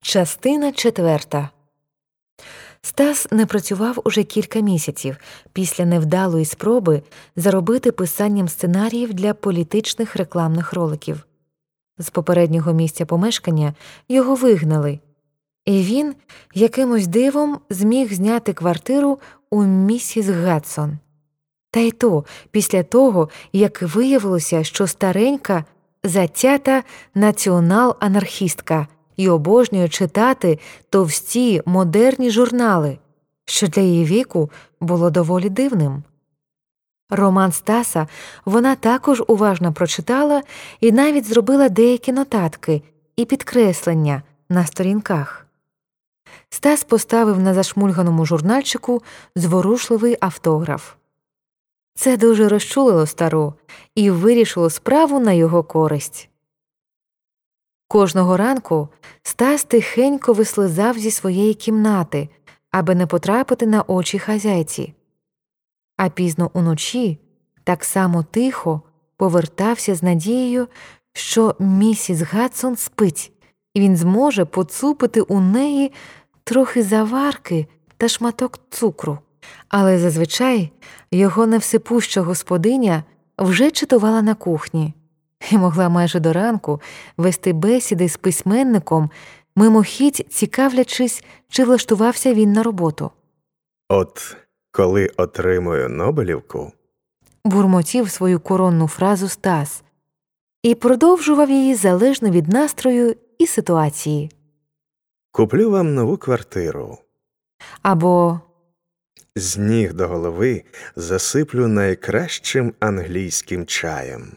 Частина четверта. Стас не працював уже кілька місяців після невдалої спроби заробити писанням сценаріїв для політичних рекламних роликів. З попереднього місця помешкання його вигнали, і він якимось дивом зміг зняти квартиру у місіс Гадсон. Та й то після того, як виявилося, що старенька затята націонал-анархістка і обожнює читати товсті модерні журнали, що для її віку було доволі дивним. Роман Стаса вона також уважно прочитала і навіть зробила деякі нотатки і підкреслення на сторінках. Стас поставив на зашмульганому журнальчику зворушливий автограф. Це дуже розчулило стару і вирішило справу на його користь. Кожного ранку Стас тихенько вислизав зі своєї кімнати, аби не потрапити на очі хазяйці, а пізно уночі так само тихо повертався з надією, що місіс Гадсон спить, і він зможе поцупити у неї трохи заварки та шматок цукру. Але зазвичай його невсипуща господиня вже читувала на кухні і могла майже до ранку вести бесіди з письменником, мимохідь цікавлячись, чи влаштувався він на роботу. От коли отримую Нобелівку, бурмотів свою коронну фразу Стас і продовжував її залежно від настрою і ситуації. куплю вам нову квартиру. Або З ніг до голови засиплю найкращим англійським чаєм.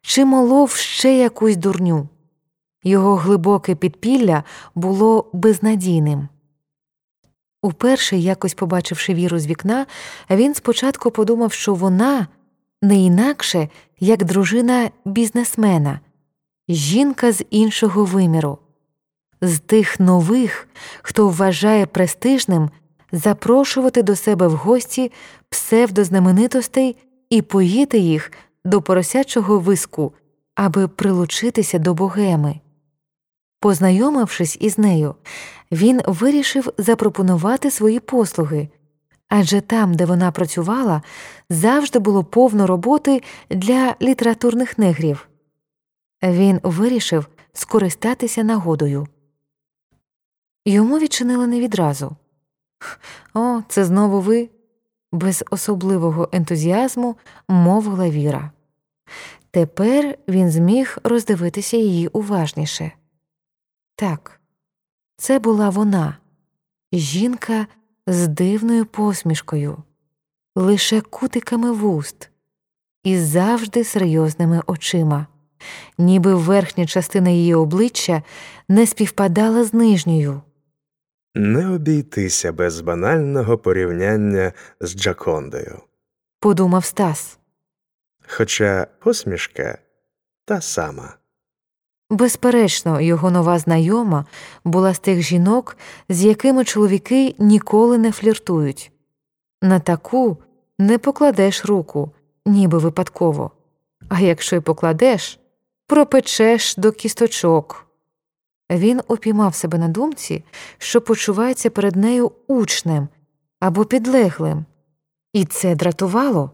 Чи молов ще якусь дурню. Його глибоке підпілля було безнадійним. Уперше, якось побачивши віру з вікна, він спочатку подумав, що вона не інакше, як дружина бізнесмена, жінка з іншого виміру, з тих нових, хто вважає престижним запрошувати до себе в гості псевдознаменитостей і поїти їх до поросячого виску, аби прилучитися до богеми. Познайомившись із нею, він вирішив запропонувати свої послуги, адже там, де вона працювала, завжди було повно роботи для літературних негрів. Він вирішив скористатися нагодою. Йому відчинили не відразу. О, це знову ви? Без особливого ентузіазму мовила Віра. Тепер він зміг роздивитися її уважніше. Так, це була вона, жінка з дивною посмішкою, лише кутиками вуст і завжди серйозними очима, ніби верхня частина її обличчя не співпадала з нижньою. Не обійтися без банального порівняння з Джакондою. Подумав Стас. Хоча посмішка та сама. Безперечно, його нова знайома була з тих жінок, з якими чоловіки ніколи не фліртують. На таку не покладеш руку, ніби випадково, а якщо й покладеш, пропечеш до кісточок. Він упіймав себе на думці, що почувається перед нею учнем або підлеглим, і це дратувало.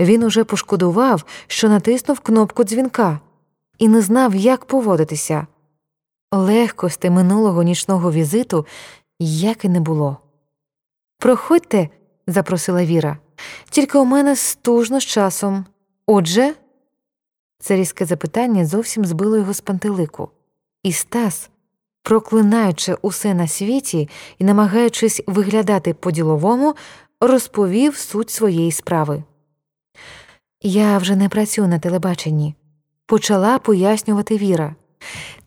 Він уже пошкодував, що натиснув кнопку дзвінка і не знав, як поводитися. Легкости минулого нічного візиту як і не було. Проходьте, запросила Віра, тільки у мене стужно з часом. Отже, це різке запитання зовсім збило його з пантелику. І Стас, проклинаючи усе на світі і намагаючись виглядати по-діловому, розповів суть своєї справи. Я вже не працюю на телебаченні, почала пояснювати Віра.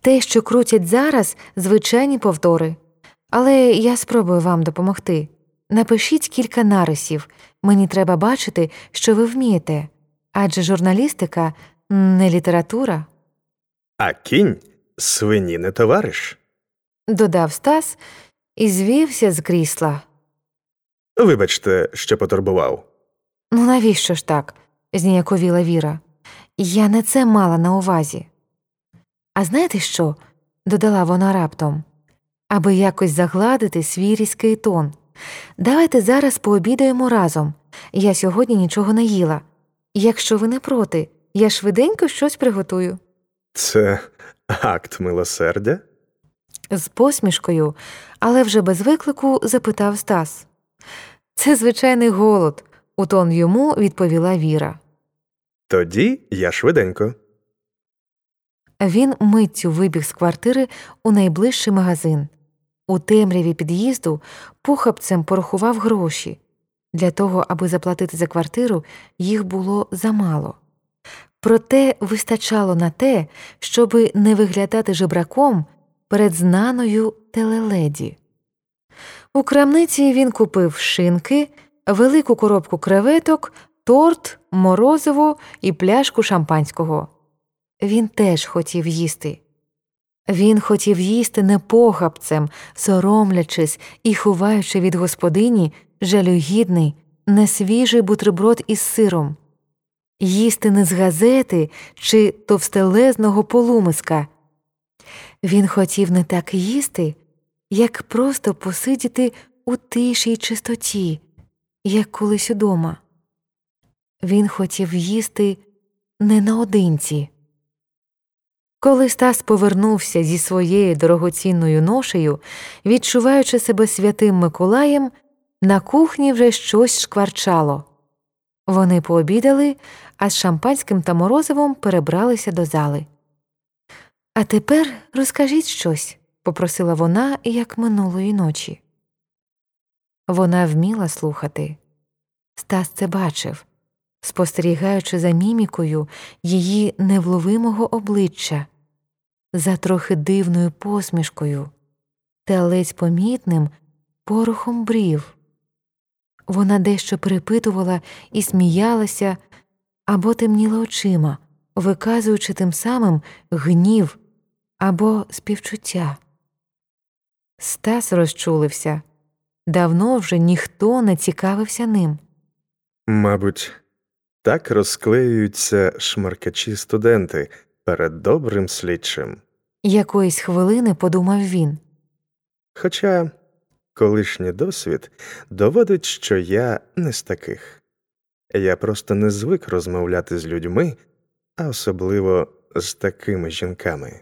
Те, що крутять зараз, звичайні повтори. Але я спробую вам допомогти. Напишіть кілька нарисів, мені треба бачити, що ви вмієте, адже журналістика не література, А кінь свині не товариш. додав Стас і звівся з крісла. Вибачте, що потурбував. Ну навіщо ж так? зніяковіла Віра. Я не це мала на увазі. А знаєте що? додала вона раптом. аби якось загладити свій різкий тон. Давайте зараз пообідаємо разом. Я сьогодні нічого не їла. Якщо ви не проти, я швиденько щось приготую. Це акт милосердя? З посмішкою, але вже без виклику запитав Стас. Це звичайний голод, у тон йому відповіла Віра. Тоді я швиденько. Він миттю вибіг з квартири у найближчий магазин. У темряві під'їзду похапцем порахував гроші. Для того, аби заплатити за квартиру, їх було замало. Проте вистачало на те, щоби не виглядати жебраком перед знаною телеледі. У крамниці він купив шинки, велику коробку креветок, торт, морозиво і пляшку шампанського. Він теж хотів їсти. Він хотів їсти непохапцем, соромлячись і ховаючи від господині жалюгідний, несвіжий бутерброд із сиром, їсти не з газети чи товстелезного полумиска. Він хотів не так їсти, як просто посидіти у тиші й чистоті, як колись удома. Він хотів їсти не наодинці. Коли Стас повернувся зі своєю дорогоцінною ношею, відчуваючи себе святим Миколаєм, на кухні вже щось шкварчало. Вони пообідали, а з шампанським та морозивом перебралися до зали. А тепер розкажіть щось, попросила вона, як минулої ночі. Вона вміла слухати. Стас це бачив, спостерігаючи за мімікою її невловимого обличчя, за трохи дивною посмішкою та ледь помітним порохом брів. Вона дещо перепитувала і сміялася або темніла очима, виказуючи тим самим гнів або співчуття. Стас розчулився давно вже ніхто не цікавився ним. Мабуть, так розклеюються шмаркачі студенти перед добрим слідчим. Якоїсь хвилини подумав він. Хоча колишній досвід доводить, що я не з таких. Я просто не звик розмовляти з людьми, а особливо з такими жінками.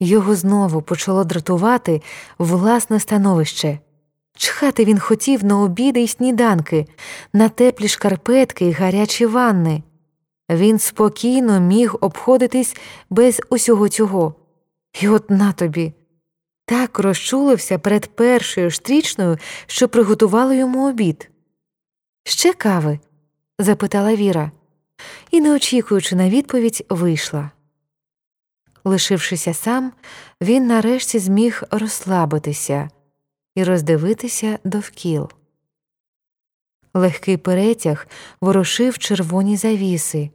Його знову почало дратувати власне становище. Чхати він хотів на обіди й сніданки, на теплі шкарпетки й гарячі ванни. Він спокійно міг обходитись без усього цього. І от на тобі. Так розчулився перед першою стрічною, що приготувала йому обід. Ще кави? запитала Віра, і, не очікуючи на відповідь, вийшла. Лишившися сам, він нарешті зміг розслабитися і роздивитися довкіл. Легкий перетяг ворушив червоні завіси,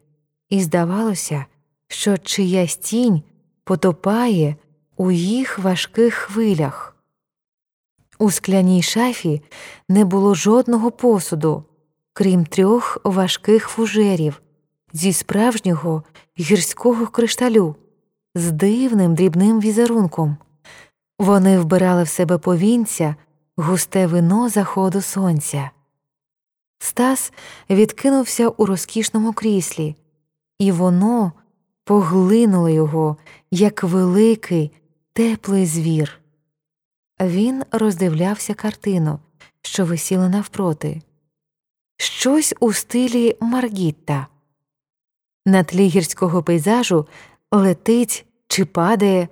і здавалося, що чиясь тінь потопає у їх важких хвилях. У скляній шафі не було жодного посуду, крім трьох важких фужерів зі справжнього гірського кришталю з дивним дрібним візерунком. Вони вбирали в себе повінця, густе вино заходу сонця. Стас відкинувся у розкішному кріслі, і воно поглинуло його, як великий, теплий звір. Він роздивлявся картину, що висіла навпроти, щось у стилі Маргітта. На тлі гірського пейзажу летить чи падає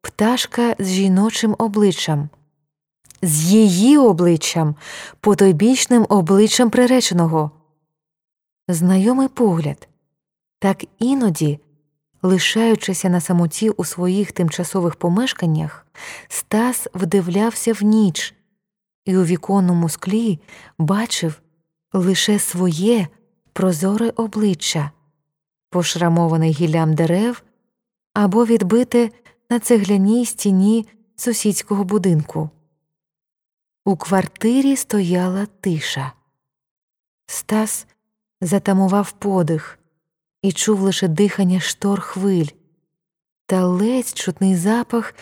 пташка з жіночим обличчям, з її обличчям, потойбічним обличчям приреченого. Знайомий погляд, так іноді, лишаючися на самоті у своїх тимчасових помешканнях, Стас вдивлявся в ніч і у віконному склі бачив лише своє прозоре обличчя, пошрамоване гіллям дерев або відбите на цегляній стіні сусідського будинку. У квартирі стояла тиша. Стас затамував подих і чув лише дихання штор хвиль. Та ледь чутний запах